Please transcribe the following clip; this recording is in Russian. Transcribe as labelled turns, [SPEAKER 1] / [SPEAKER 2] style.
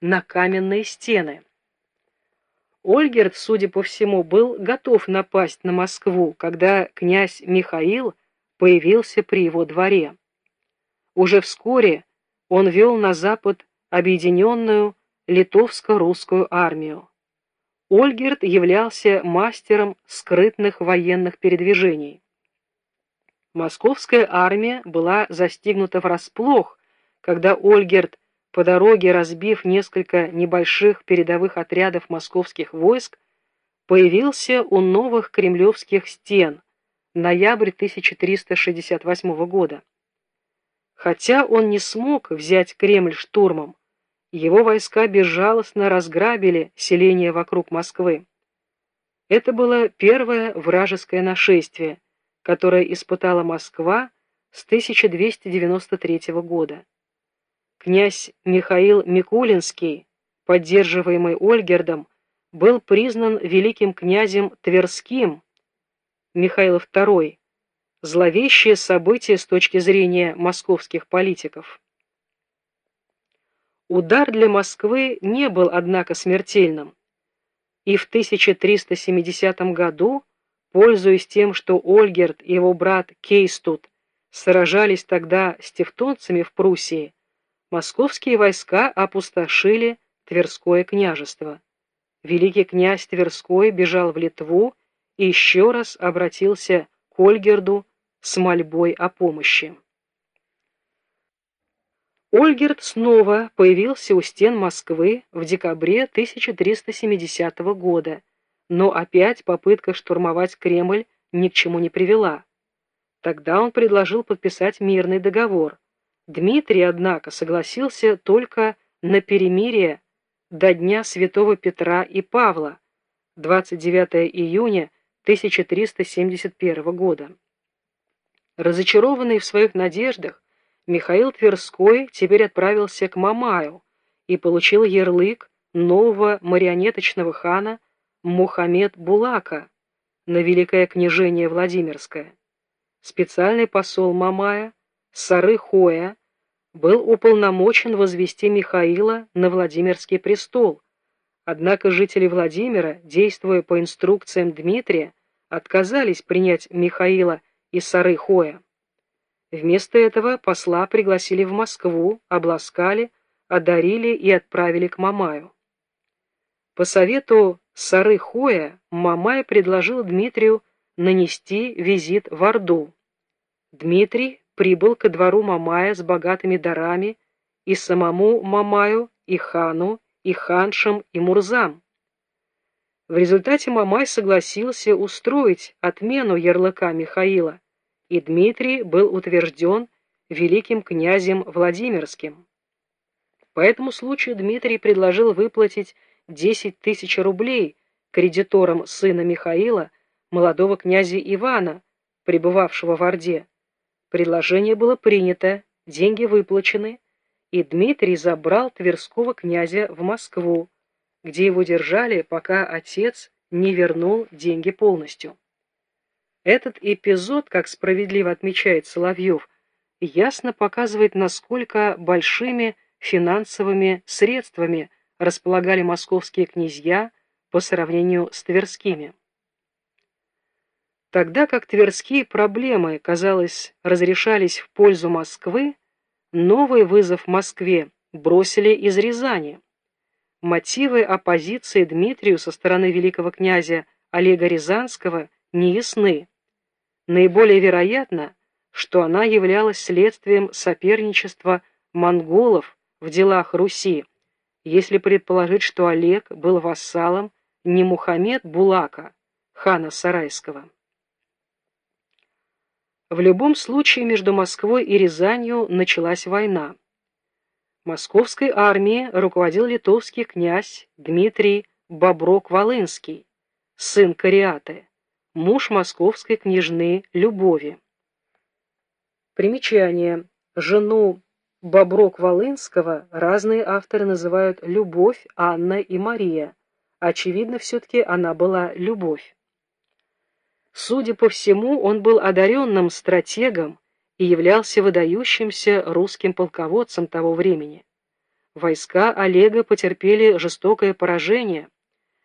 [SPEAKER 1] на каменные стены. Ольгерт, судя по всему, был готов напасть на Москву, когда князь Михаил появился при его дворе. Уже вскоре он вел на запад объединенную литовско-русскую армию. Ольгерт являлся мастером скрытных военных передвижений. Московская армия была застигнута врасплох, когда Ольгерт, по дороге разбив несколько небольших передовых отрядов московских войск, появился у новых кремлевских стен, ноябрь 1368 года. Хотя он не смог взять Кремль штурмом, его войска безжалостно разграбили селения вокруг Москвы. Это было первое вражеское нашествие, которое испытала Москва с 1293 года. Князь Михаил Микулинский, поддерживаемый Ольгердом, был признан великим князем Тверским Михаил II, зловещее событие с точки зрения московских политиков. Удар для Москвы не был, однако, смертельным. И в 1370 году, пользуясь тем, что Ольгерт и его брат Кейстут сражались тогда с тевтонцами в Пруссии, московские войска опустошили Тверское княжество. Великий князь Тверской бежал в Литву и еще раз обратился к Ольгерду с мольбой о помощи. Ольгерт снова появился у стен Москвы в декабре 1370 года, но опять попытка штурмовать Кремль ни к чему не привела. Тогда он предложил подписать мирный договор. Дмитрий, однако, согласился только на перемирие до Дня Святого Петра и Павла, 29 июня 1371 года. Разочарованный в своих надеждах, Михаил Тверской теперь отправился к Мамаю и получил ярлык нового марионеточного хана Мухаммед Булака на Великое княжение Владимирское. Специальный посол Мамая, Сары Хоя, был уполномочен возвести Михаила на Владимирский престол, однако жители Владимира, действуя по инструкциям Дмитрия, отказались принять Михаила и Сары Хоя. Вместо этого посла пригласили в Москву, обласкали, одарили и отправили к Мамаю. По совету Сары Хоя Мамай предложил Дмитрию нанести визит в Орду. Дмитрий прибыл ко двору Мамая с богатыми дарами и самому Мамаю, и хану, и ханшам, и мурзам. В результате Мамай согласился устроить отмену ярлыка Михаила, и Дмитрий был утвержден великим князем Владимирским. По этому случаю Дмитрий предложил выплатить 10 тысяч рублей кредиторам сына Михаила, молодого князя Ивана, пребывавшего в Орде. Предложение было принято, деньги выплачены, и Дмитрий забрал Тверского князя в Москву, где его держали, пока отец не вернул деньги полностью. Этот эпизод, как справедливо отмечает Соловьев, ясно показывает, насколько большими финансовыми средствами располагали московские князья по сравнению с тверскими. Тогда как тверские проблемы, казалось, разрешались в пользу Москвы, новый вызов Москве бросили из Рязани. Мотивы оппозиции Дмитрию со стороны великого князя Олега Рязанского не ясны. Наиболее вероятно, что она являлась следствием соперничества монголов в делах Руси, если предположить, что Олег был вассалом не Мухаммед Булака, хана Сарайского. В любом случае между Москвой и Рязанью началась война. Московской армией руководил литовский князь Дмитрий Боброк-Волынский, сын Кариаты муж московской княжны Любови. Примечание. Жену Боброк-Волынского разные авторы называют Любовь, Анна и Мария. Очевидно, все-таки она была Любовь. Судя по всему, он был одаренным стратегом и являлся выдающимся русским полководцем того времени. Войска Олега потерпели жестокое поражение.